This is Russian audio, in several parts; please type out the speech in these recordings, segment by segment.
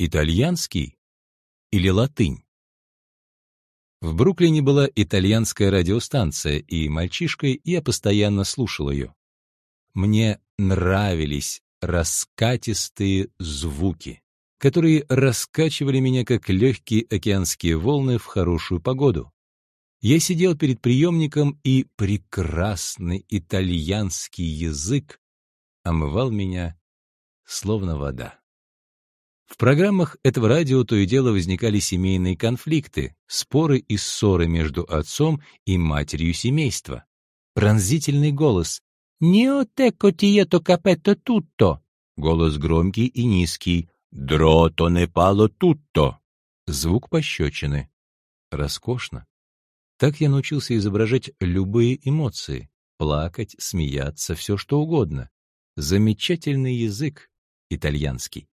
Итальянский или латынь? В Бруклине была итальянская радиостанция, и мальчишкой я постоянно слушал ее. Мне нравились раскатистые звуки, которые раскачивали меня, как легкие океанские волны в хорошую погоду. Я сидел перед приемником, и прекрасный итальянский язык омывал меня, словно вода. В программах этого радио то и дело возникали семейные конфликты, споры и ссоры между отцом и матерью семейства. Пронзительный голос «Нио теко тието капетто тутто» Голос громкий и низкий «Дрото не пало тутто» Звук пощечины. Роскошно. Так я научился изображать любые эмоции. Плакать, смеяться, все что угодно. Замечательный язык, итальянский.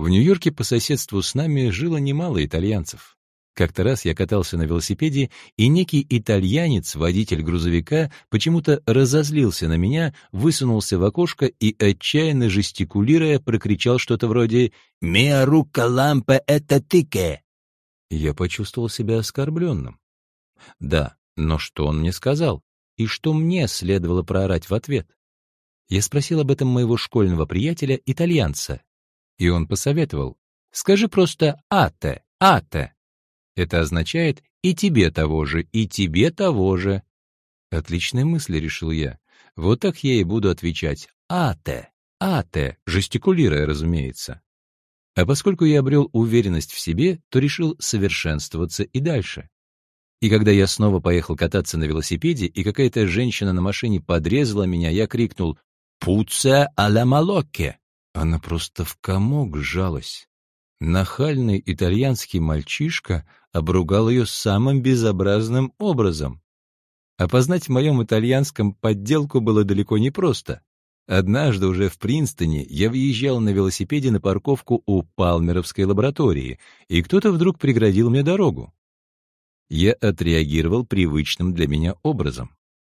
В Нью-Йорке по соседству с нами жило немало итальянцев. Как-то раз я катался на велосипеде, и некий итальянец, водитель грузовика, почему-то разозлился на меня, высунулся в окошко и, отчаянно жестикулируя, прокричал что-то вроде «Миа рука лампа это тике!» Я почувствовал себя оскорбленным. Да, но что он мне сказал? И что мне следовало проорать в ответ? Я спросил об этом моего школьного приятеля, итальянца, и он посоветовал. Скажи просто «ате», «ате». Это означает «и тебе того же, и тебе того же». Отличная мысль, решил я. Вот так я и буду отвечать «ате», «ате», жестикулируя, разумеется. А поскольку я обрел уверенность в себе, то решил совершенствоваться и дальше. И когда я снова поехал кататься на велосипеде, и какая-то женщина на машине подрезала меня, я крикнул «Пуция аля малокке!» Она просто в комок сжалась. Нахальный итальянский мальчишка обругал ее самым безобразным образом. Опознать в моем итальянском подделку было далеко не просто. Однажды уже в Принстоне я въезжал на велосипеде на парковку у Палмеровской лаборатории, и кто-то вдруг преградил мне дорогу я отреагировал привычным для меня образом.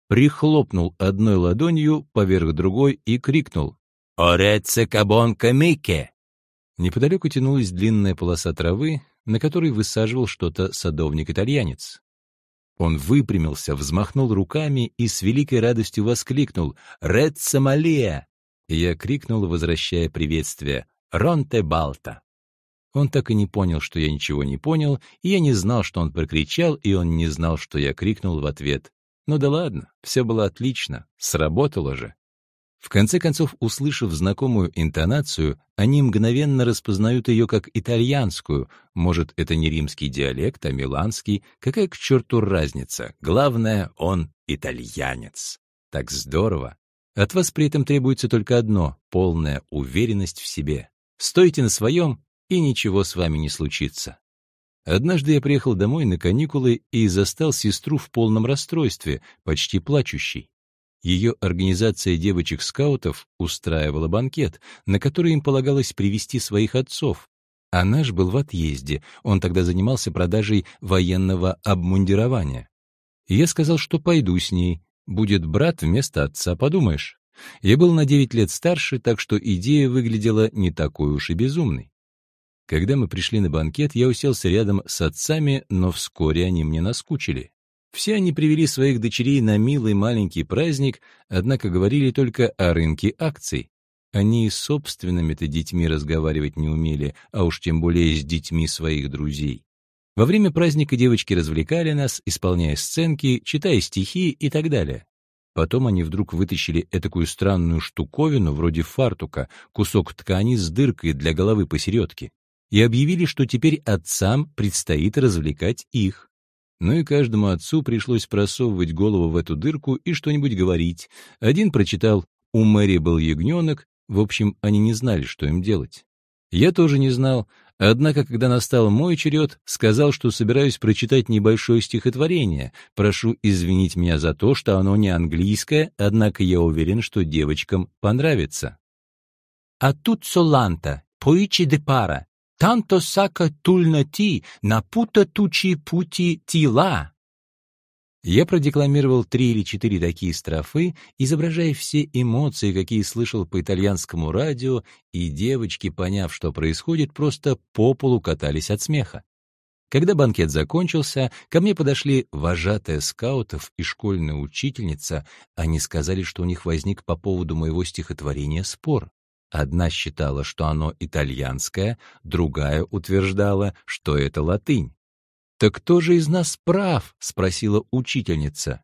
Прихлопнул одной ладонью поверх другой и крикнул «Ореце кабон камике!». Неподалеку тянулась длинная полоса травы, на которой высаживал что-то садовник-итальянец. Он выпрямился, взмахнул руками и с великой радостью воскликнул «Редса Малия!». Я крикнул, возвращая приветствие «Ронте Балта!». Он так и не понял, что я ничего не понял, и я не знал, что он прокричал, и он не знал, что я крикнул в ответ. Ну да ладно, все было отлично, сработало же. В конце концов, услышав знакомую интонацию, они мгновенно распознают ее как итальянскую. Может, это не римский диалект, а миланский. Какая к черту разница? Главное, он итальянец. Так здорово. От вас при этом требуется только одно — полная уверенность в себе. Стойте на своем и ничего с вами не случится. Однажды я приехал домой на каникулы и застал сестру в полном расстройстве, почти плачущей. Ее организация девочек-скаутов устраивала банкет, на который им полагалось привести своих отцов. А наш был в отъезде, он тогда занимался продажей военного обмундирования. Я сказал, что пойду с ней, будет брат вместо отца, подумаешь. Я был на девять лет старше, так что идея выглядела не такой уж и безумной. Когда мы пришли на банкет, я уселся рядом с отцами, но вскоре они мне наскучили. Все они привели своих дочерей на милый маленький праздник, однако говорили только о рынке акций. Они с собственными-то детьми разговаривать не умели, а уж тем более с детьми своих друзей. Во время праздника девочки развлекали нас, исполняя сценки, читая стихи и так далее. Потом они вдруг вытащили этакую странную штуковину, вроде фартука, кусок ткани с дыркой для головы посередке и объявили, что теперь отцам предстоит развлекать их. Ну и каждому отцу пришлось просовывать голову в эту дырку и что-нибудь говорить. Один прочитал «У Мэри был ягненок», в общем, они не знали, что им делать. Я тоже не знал, однако, когда настал мой черед, сказал, что собираюсь прочитать небольшое стихотворение. Прошу извинить меня за то, что оно не английское, однако я уверен, что девочкам понравится. «А тут соланта, поичи де пара, Танто сака тульна ти, напута тучи пути тила. Я продекламировал три или четыре такие строфы, изображая все эмоции, какие слышал по итальянскому радио, и девочки, поняв, что происходит, просто по полу катались от смеха. Когда банкет закончился, ко мне подошли вожатая скаутов и школьная учительница. Они сказали, что у них возник по поводу моего стихотворения спор. Одна считала, что оно итальянское, другая утверждала, что это латынь. «Так кто же из нас прав?» — спросила учительница.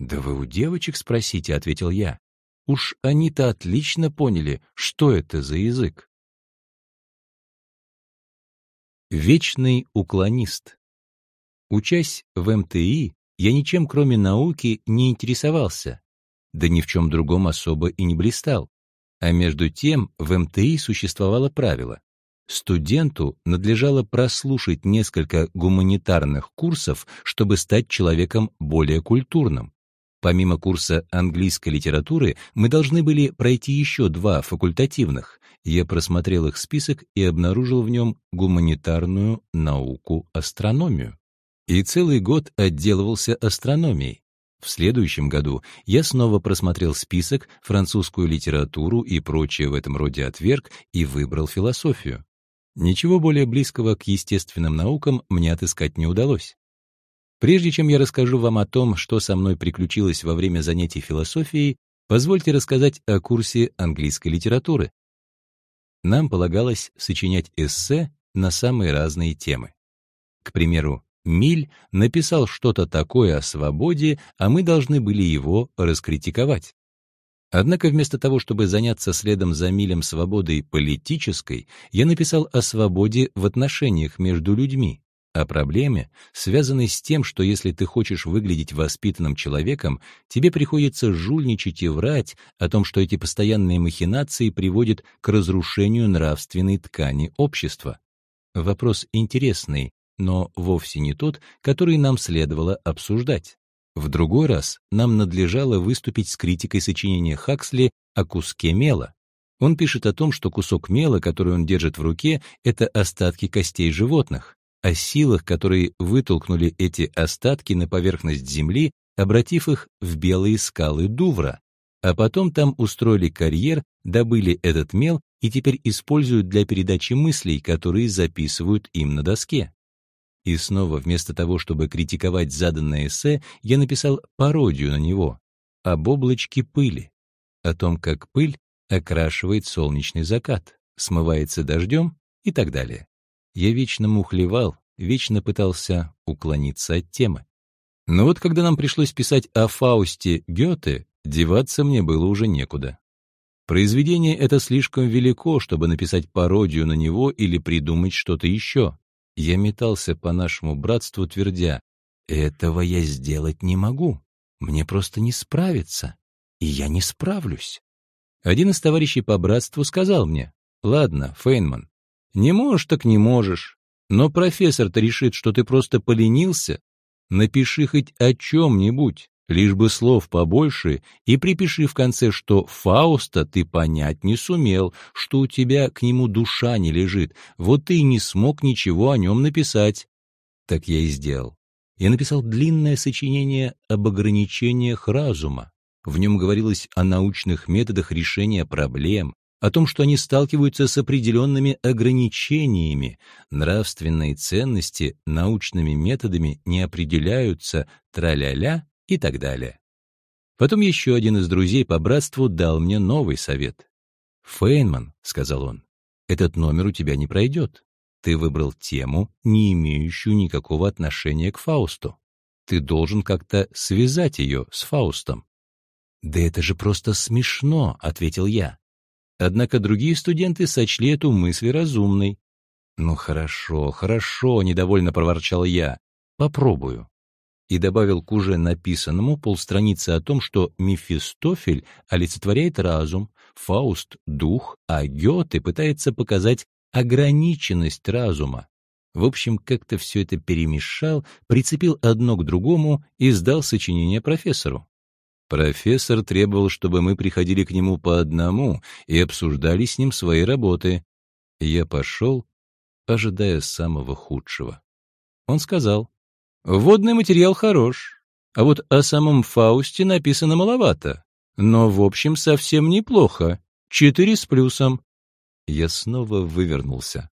«Да вы у девочек спросите», — ответил я. «Уж они-то отлично поняли, что это за язык». Вечный уклонист. Учась в МТИ, я ничем кроме науки не интересовался, да ни в чем другом особо и не блистал. А между тем в МТИ существовало правило. Студенту надлежало прослушать несколько гуманитарных курсов, чтобы стать человеком более культурным. Помимо курса английской литературы, мы должны были пройти еще два факультативных. Я просмотрел их список и обнаружил в нем гуманитарную науку астрономию. И целый год отделывался астрономией. В следующем году я снова просмотрел список, французскую литературу и прочее в этом роде отверг и выбрал философию. Ничего более близкого к естественным наукам мне отыскать не удалось. Прежде чем я расскажу вам о том, что со мной приключилось во время занятий философией, позвольте рассказать о курсе английской литературы. Нам полагалось сочинять эссе на самые разные темы. К примеру, Миль написал что-то такое о свободе, а мы должны были его раскритиковать. Однако вместо того, чтобы заняться следом за милем свободой политической, я написал о свободе в отношениях между людьми, о проблеме, связанной с тем, что если ты хочешь выглядеть воспитанным человеком, тебе приходится жульничать и врать о том, что эти постоянные махинации приводят к разрушению нравственной ткани общества. Вопрос интересный, но вовсе не тот, который нам следовало обсуждать. В другой раз нам надлежало выступить с критикой сочинения Хаксли о куске мела. Он пишет о том, что кусок мела, который он держит в руке, это остатки костей животных, о силах, которые вытолкнули эти остатки на поверхность земли, обратив их в белые скалы Дувра, а потом там устроили карьер, добыли этот мел и теперь используют для передачи мыслей, которые записывают им на доске. И снова, вместо того, чтобы критиковать заданное эссе, я написал пародию на него об облачке пыли, о том, как пыль окрашивает солнечный закат, смывается дождем и так далее. Я вечно мухлевал, вечно пытался уклониться от темы. Но вот когда нам пришлось писать о Фаусте Гёте, деваться мне было уже некуда. Произведение это слишком велико, чтобы написать пародию на него или придумать что-то еще. Я метался по нашему братству, твердя, «Этого я сделать не могу. Мне просто не справиться. И я не справлюсь». Один из товарищей по братству сказал мне, «Ладно, Фейнман, не можешь так не можешь, но профессор-то решит, что ты просто поленился. Напиши хоть о чем-нибудь лишь бы слов побольше, и припиши в конце, что Фауста ты понять не сумел, что у тебя к нему душа не лежит, вот ты и не смог ничего о нем написать. Так я и сделал. Я написал длинное сочинение об ограничениях разума. В нем говорилось о научных методах решения проблем, о том, что они сталкиваются с определенными ограничениями. Нравственные ценности научными методами не определяются, тра-ля-ля, и так далее. Потом еще один из друзей по братству дал мне новый совет. «Фейнман», — сказал он, — «этот номер у тебя не пройдет. Ты выбрал тему, не имеющую никакого отношения к Фаусту. Ты должен как-то связать ее с Фаустом». «Да это же просто смешно», — ответил я. Однако другие студенты сочли эту мысль разумной. «Ну хорошо, хорошо», — недовольно проворчал я. «Попробую» и добавил к уже написанному полстраницы о том, что Мефистофель олицетворяет разум, Фауст — дух, а Гёте пытается показать ограниченность разума. В общем, как-то все это перемешал, прицепил одно к другому и сдал сочинение профессору. Профессор требовал, чтобы мы приходили к нему по одному и обсуждали с ним свои работы. Я пошел, ожидая самого худшего. Он сказал, Вводный материал хорош, А вот о самом Фаусте написано маловато. Но, в общем, совсем неплохо. Четыре с плюсом. Я снова вывернулся.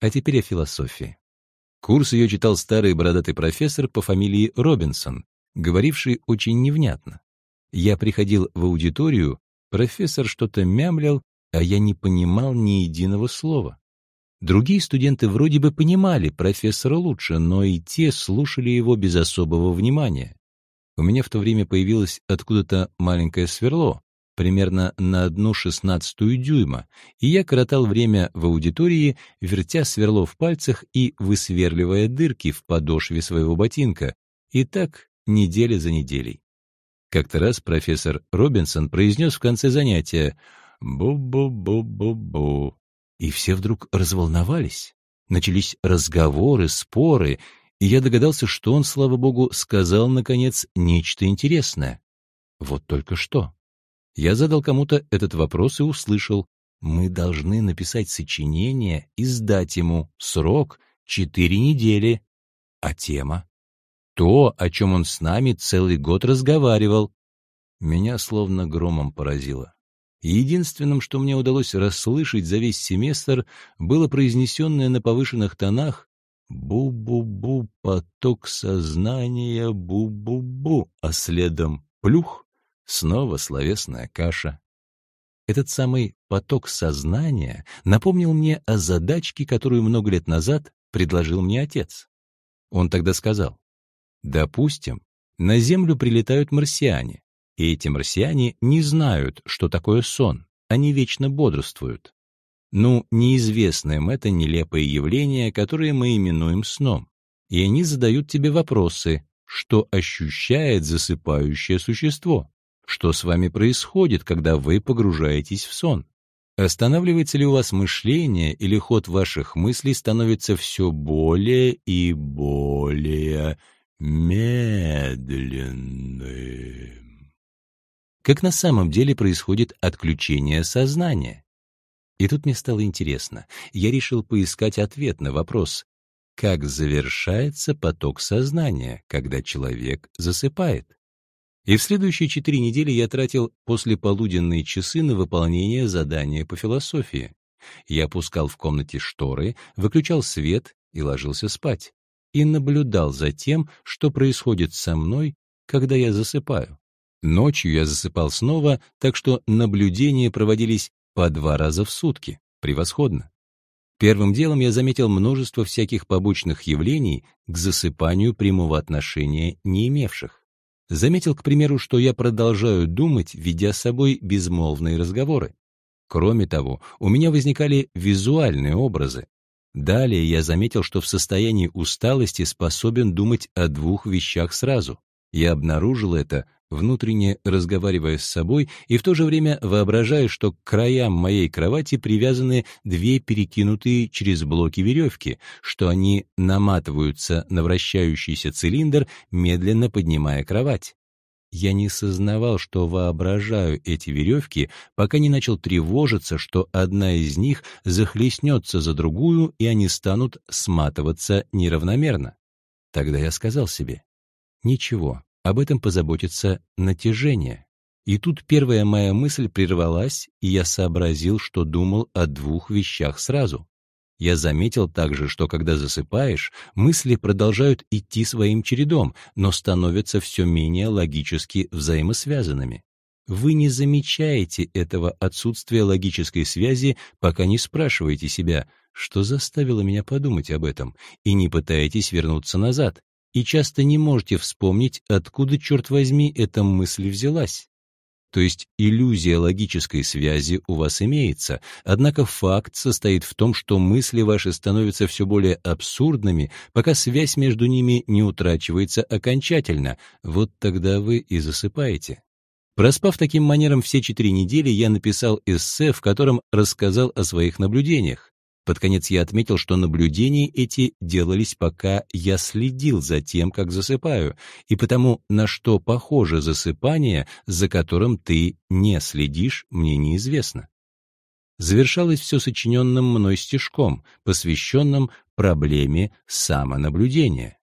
А теперь о философии. Курс ее читал старый бородатый профессор по фамилии Робинсон, говоривший очень невнятно. Я приходил в аудиторию, профессор что-то мямлил, а я не понимал ни единого слова. Другие студенты вроде бы понимали профессора лучше, но и те слушали его без особого внимания. У меня в то время появилось откуда-то маленькое сверло, примерно на одну шестнадцатую дюйма, и я коротал время в аудитории, вертя сверло в пальцах и высверливая дырки в подошве своего ботинка, и так неделя за неделей. Как-то раз профессор Робинсон произнес в конце занятия «бу-бу-бу-бу-бу», и все вдруг разволновались. Начались разговоры, споры, и я догадался, что он, слава богу, сказал, наконец, нечто интересное. Вот только что. Я задал кому-то этот вопрос и услышал, мы должны написать сочинение и сдать ему. Срок — четыре недели. А тема? То, о чем он с нами целый год разговаривал. Меня словно громом поразило. Единственным, что мне удалось расслышать за весь семестр, было произнесенное на повышенных тонах «бу-бу-бу, поток сознания, бу-бу-бу», а следом «плюх» — снова словесная каша. Этот самый поток сознания напомнил мне о задачке, которую много лет назад предложил мне отец. Он тогда сказал, Допустим, на Землю прилетают марсиане, и эти марсиане не знают, что такое сон, они вечно бодрствуют. Ну, неизвестно им это нелепое явление, которое мы именуем сном. И они задают тебе вопросы, что ощущает засыпающее существо, что с вами происходит, когда вы погружаетесь в сон. Останавливается ли у вас мышление или ход ваших мыслей становится все более и более медленным. Как на самом деле происходит отключение сознания? И тут мне стало интересно. Я решил поискать ответ на вопрос, как завершается поток сознания, когда человек засыпает. И в следующие четыре недели я тратил послеполуденные часы на выполнение задания по философии. Я опускал в комнате шторы, выключал свет и ложился спать и наблюдал за тем, что происходит со мной, когда я засыпаю. Ночью я засыпал снова, так что наблюдения проводились по два раза в сутки. Превосходно. Первым делом я заметил множество всяких побочных явлений к засыпанию прямого отношения не имевших. Заметил, к примеру, что я продолжаю думать, ведя с собой безмолвные разговоры. Кроме того, у меня возникали визуальные образы. Далее я заметил, что в состоянии усталости способен думать о двух вещах сразу. Я обнаружил это, внутренне разговаривая с собой и в то же время воображая, что к краям моей кровати привязаны две перекинутые через блоки веревки, что они наматываются на вращающийся цилиндр, медленно поднимая кровать. Я не сознавал, что воображаю эти веревки, пока не начал тревожиться, что одна из них захлестнется за другую, и они станут сматываться неравномерно. Тогда я сказал себе, ничего, об этом позаботится натяжение. И тут первая моя мысль прервалась, и я сообразил, что думал о двух вещах сразу. Я заметил также, что когда засыпаешь, мысли продолжают идти своим чередом, но становятся все менее логически взаимосвязанными. Вы не замечаете этого отсутствия логической связи, пока не спрашиваете себя, что заставило меня подумать об этом, и не пытаетесь вернуться назад, и часто не можете вспомнить, откуда, черт возьми, эта мысль взялась. То есть иллюзия логической связи у вас имеется, однако факт состоит в том, что мысли ваши становятся все более абсурдными, пока связь между ними не утрачивается окончательно, вот тогда вы и засыпаете. Проспав таким манером все четыре недели, я написал эссе, в котором рассказал о своих наблюдениях. Под конец я отметил, что наблюдения эти делались, пока я следил за тем, как засыпаю, и потому, на что похоже засыпание, за которым ты не следишь, мне неизвестно. Завершалось все сочиненным мной стишком, посвященным проблеме самонаблюдения.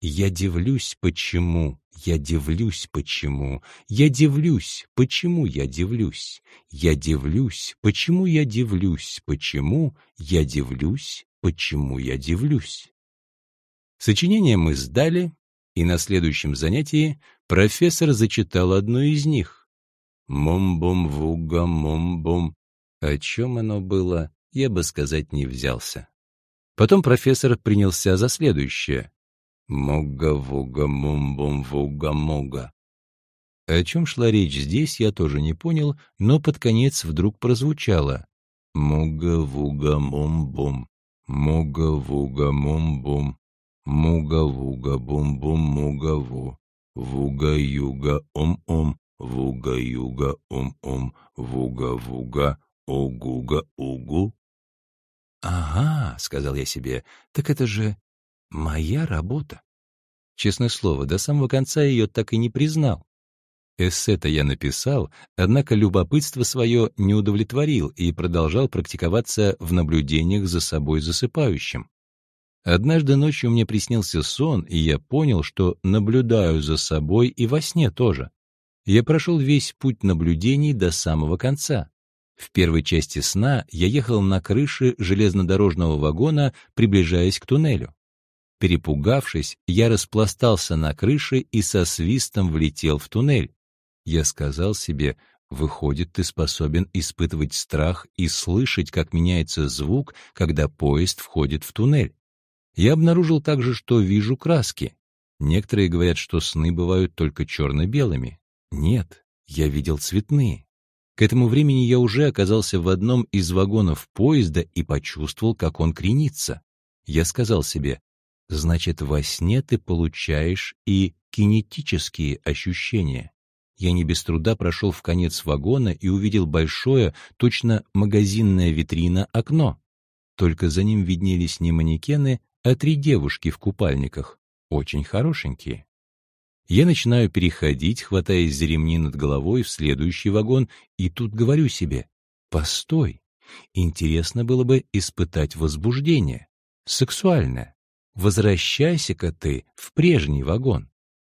Я дивлюсь, почему Я дивлюсь, почему. Я дивлюсь, почему я дивлюсь. Я дивлюсь, почему я дивлюсь, почему я дивлюсь, почему я дивлюсь. Сочинение мы сдали, и на следующем занятии профессор зачитал одно из них. «Мум-бум-вуга, мум-бум». О чем оно было, я бы сказать не взялся. Потом профессор принялся за следующее. Муга-вуга-мум-бум-вуга-муга. О чем шла речь здесь, я тоже не понял, но под конец вдруг прозвучало. Муга-вуга-мум-бум, муга-вуга-мум-бум, муга-вуга-бум-бум, муга-ву, вуга-юга-ум-ум, вуга-юга-ум-ум, вуга-вуга, угуга-угу. «Ага», — сказал я себе, — «так это же Моя работа. Честное слово, до самого конца ее так и не признал. Эссе-то я написал, однако любопытство свое не удовлетворил и продолжал практиковаться в наблюдениях за собой засыпающим. Однажды ночью мне приснился сон, и я понял, что наблюдаю за собой и во сне тоже. Я прошел весь путь наблюдений до самого конца. В первой части сна я ехал на крыше железнодорожного вагона, приближаясь к туннелю. Перепугавшись, я распластался на крыше и со свистом влетел в туннель. Я сказал себе, выходит, ты способен испытывать страх и слышать, как меняется звук, когда поезд входит в туннель. Я обнаружил также, что вижу краски. Некоторые говорят, что сны бывают только черно-белыми. Нет, я видел цветные. К этому времени я уже оказался в одном из вагонов поезда и почувствовал, как он кренится. Я сказал себе, Значит, во сне ты получаешь и кинетические ощущения. Я не без труда прошел в конец вагона и увидел большое, точно магазинная витрина, окно. Только за ним виднелись не манекены, а три девушки в купальниках, очень хорошенькие. Я начинаю переходить, хватаясь за ремни над головой в следующий вагон, и тут говорю себе, постой, интересно было бы испытать возбуждение, сексуальное возвращайся-ка ты в прежний вагон.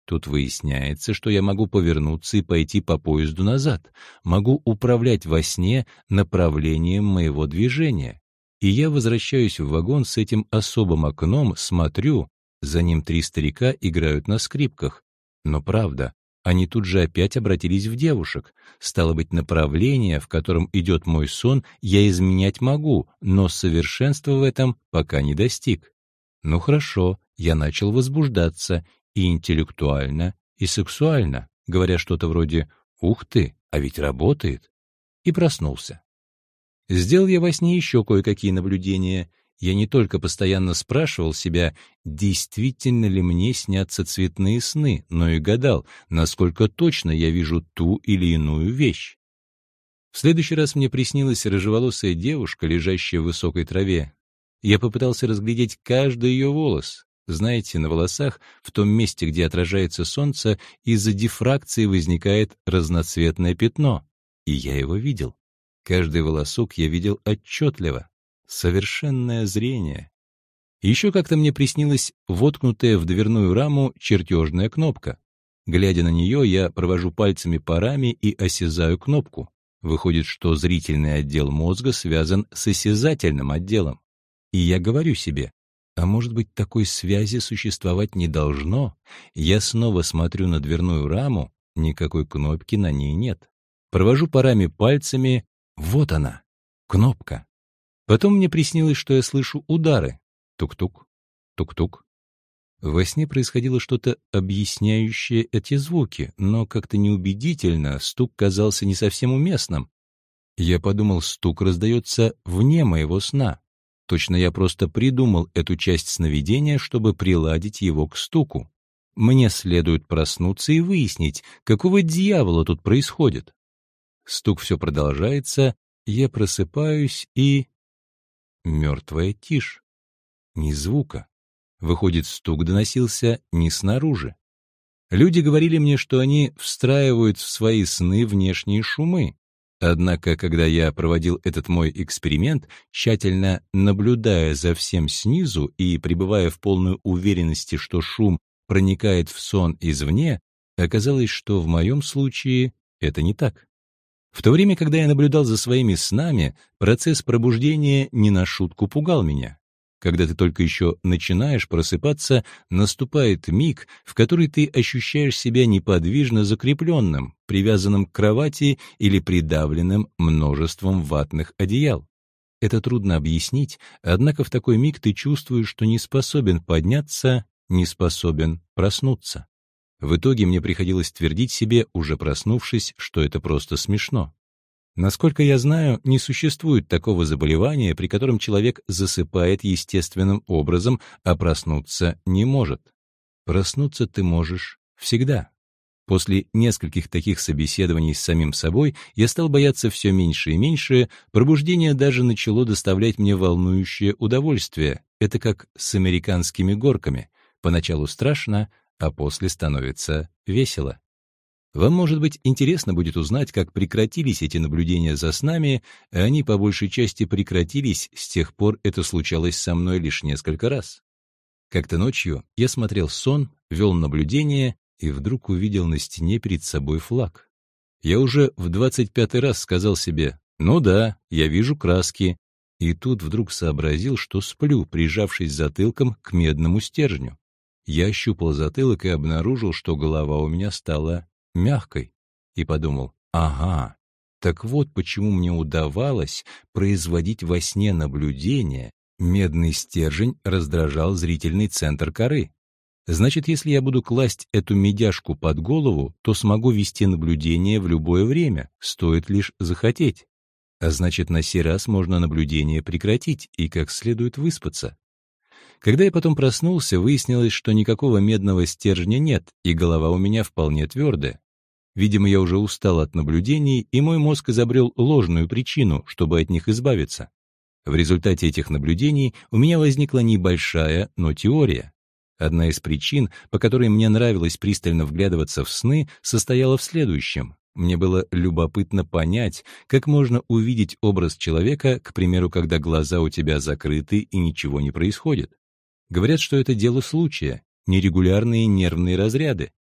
Тут выясняется, что я могу повернуться и пойти по поезду назад, могу управлять во сне направлением моего движения. И я возвращаюсь в вагон с этим особым окном, смотрю, за ним три старика играют на скрипках. Но правда, они тут же опять обратились в девушек. Стало быть, направление, в котором идет мой сон, я изменять могу, но совершенства в этом пока не достиг. Ну хорошо, я начал возбуждаться и интеллектуально, и сексуально, говоря что-то вроде «Ух ты, а ведь работает!» и проснулся. Сделал я во сне еще кое-какие наблюдения. Я не только постоянно спрашивал себя, действительно ли мне снятся цветные сны, но и гадал, насколько точно я вижу ту или иную вещь. В следующий раз мне приснилась рыжеволосая девушка, лежащая в высокой траве. Я попытался разглядеть каждый ее волос. Знаете, на волосах, в том месте, где отражается солнце, из-за дифракции возникает разноцветное пятно. И я его видел. Каждый волосок я видел отчетливо. Совершенное зрение. Еще как-то мне приснилась воткнутая в дверную раму чертежная кнопка. Глядя на нее, я провожу пальцами по раме и осязаю кнопку. Выходит, что зрительный отдел мозга связан с осязательным отделом. И я говорю себе, а может быть, такой связи существовать не должно? Я снова смотрю на дверную раму, никакой кнопки на ней нет. Провожу парами пальцами, вот она, кнопка. Потом мне приснилось, что я слышу удары. Тук-тук, тук-тук. Во сне происходило что-то объясняющее эти звуки, но как-то неубедительно, стук казался не совсем уместным. Я подумал, стук раздается вне моего сна. Точно я просто придумал эту часть сновидения, чтобы приладить его к стуку. Мне следует проснуться и выяснить, какого дьявола тут происходит. Стук все продолжается, я просыпаюсь и... Мертвая тишь. Ни звука. Выходит, стук доносился не снаружи. Люди говорили мне, что они встраивают в свои сны внешние шумы. Однако, когда я проводил этот мой эксперимент, тщательно наблюдая за всем снизу и пребывая в полной уверенности, что шум проникает в сон извне, Оказалось, что в моем случае это не так. В то время, когда я наблюдал за своими снами, процесс пробуждения не на шутку пугал меня. Когда ты только еще начинаешь просыпаться, наступает миг, в который ты ощущаешь себя неподвижно закрепленным, привязанным к кровати или придавленным множеством ватных одеял. Это трудно объяснить, однако в такой миг ты чувствуешь, что не способен подняться, не способен проснуться. В итоге мне приходилось твердить себе, уже проснувшись, что это просто смешно. Насколько я знаю, не существует такого заболевания, при котором человек засыпает естественным образом, а проснуться не может. Проснуться ты можешь всегда. После нескольких таких собеседований с самим собой я стал бояться все меньше и меньше, пробуждение даже начало доставлять мне волнующее удовольствие. Это как с американскими горками. Поначалу страшно, а после становится весело. Вам, может быть, интересно будет узнать, как прекратились эти наблюдения за снами, а они по большей части прекратились, с тех пор это случалось со мной лишь несколько раз. Как-то ночью я смотрел сон, вел наблюдение и вдруг увидел на стене перед собой флаг. Я уже в двадцать пятый раз сказал себе «Ну да, я вижу краски», и тут вдруг сообразил, что сплю, прижавшись затылком к медному стержню. Я ощупал затылок и обнаружил, что голова у меня стала мягкой, и подумал, ага, так вот почему мне удавалось производить во сне наблюдения, медный стержень раздражал зрительный центр коры. Значит, если я буду класть эту медяшку под голову, то смогу вести наблюдение в любое время, стоит лишь захотеть. А значит, на сей раз можно наблюдение прекратить и как следует выспаться. Когда я потом проснулся, выяснилось, что никакого медного стержня нет, и голова у меня вполне твердая. Видимо, я уже устал от наблюдений, и мой мозг изобрел ложную причину, чтобы от них избавиться. В результате этих наблюдений у меня возникла небольшая, но теория. Одна из причин, по которой мне нравилось пристально вглядываться в сны, состояла в следующем. Мне было любопытно понять, как можно увидеть образ человека, к примеру, когда глаза у тебя закрыты и ничего не происходит. Говорят, что это дело случая, нерегулярные нервные разряды.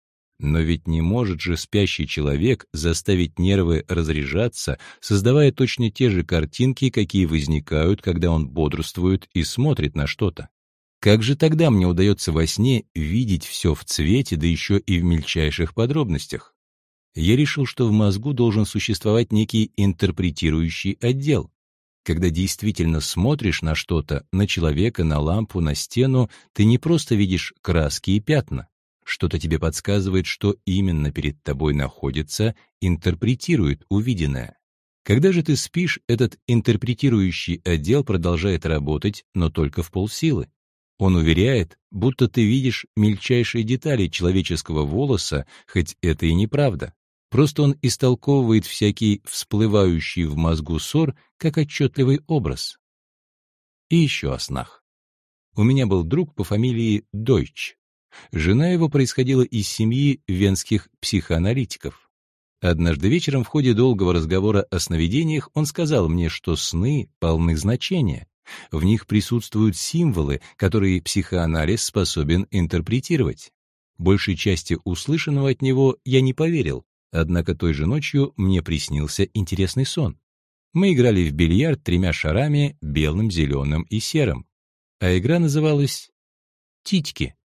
Но ведь не может же спящий человек заставить нервы разряжаться, создавая точно те же картинки, какие возникают, когда он бодрствует и смотрит на что-то. Как же тогда мне удается во сне видеть все в цвете, да еще и в мельчайших подробностях? Я решил, что в мозгу должен существовать некий интерпретирующий отдел. Когда действительно смотришь на что-то, на человека, на лампу, на стену, ты не просто видишь краски и пятна. Что-то тебе подсказывает, что именно перед тобой находится, интерпретирует увиденное. Когда же ты спишь, этот интерпретирующий отдел продолжает работать, но только в полсилы. Он уверяет, будто ты видишь мельчайшие детали человеческого волоса, хоть это и неправда. Просто он истолковывает всякий всплывающий в мозгу ссор как отчетливый образ. И еще о снах. У меня был друг по фамилии Дойч. Жена его происходила из семьи венских психоаналитиков. Однажды вечером в ходе долгого разговора о сновидениях он сказал мне, что сны полны значения. В них присутствуют символы, которые психоанализ способен интерпретировать. Большей части услышанного от него я не поверил, Однако той же ночью мне приснился интересный сон. Мы играли в бильярд тремя шарами, белым, зеленым и серым. А игра называлась «Титьки».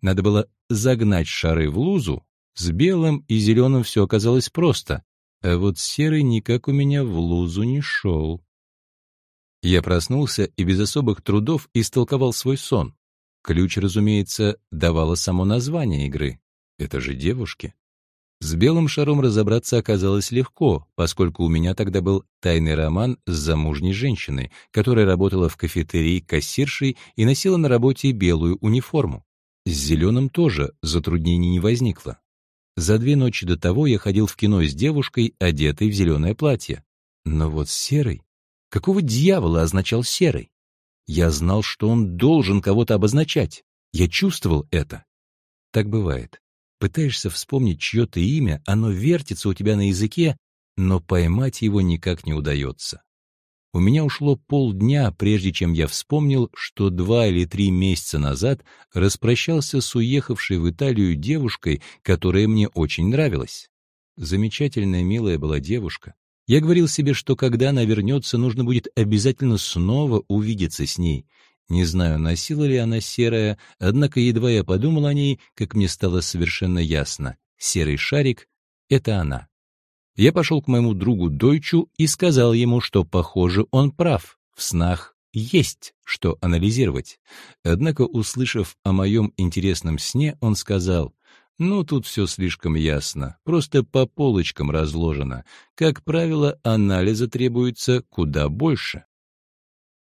Надо было загнать шары в лузу, с белым и зеленым все оказалось просто, а вот серый никак у меня в лузу не шел. Я проснулся и без особых трудов истолковал свой сон. Ключ, разумеется, давало само название игры. Это же девушки. С белым шаром разобраться оказалось легко, поскольку у меня тогда был тайный роман с замужней женщиной, которая работала в кафетерии кассиршей и носила на работе белую униформу. С зеленым тоже затруднений не возникло. За две ночи до того я ходил в кино с девушкой, одетой в зеленое платье. Но вот серый... Какого дьявола означал серый? Я знал, что он должен кого-то обозначать. Я чувствовал это. Так бывает. Пытаешься вспомнить чье-то имя, оно вертится у тебя на языке, но поймать его никак не удается. У меня ушло полдня, прежде чем я вспомнил, что два или три месяца назад распрощался с уехавшей в Италию девушкой, которая мне очень нравилась. Замечательная, милая была девушка. Я говорил себе, что когда она вернется, нужно будет обязательно снова увидеться с ней. Не знаю, носила ли она серая, однако едва я подумал о ней, как мне стало совершенно ясно. Серый шарик — это она. Я пошел к моему другу Дойчу и сказал ему, что, похоже, он прав. В снах есть что анализировать. Однако, услышав о моем интересном сне, он сказал, «Ну, тут все слишком ясно, просто по полочкам разложено. Как правило, анализа требуется куда больше».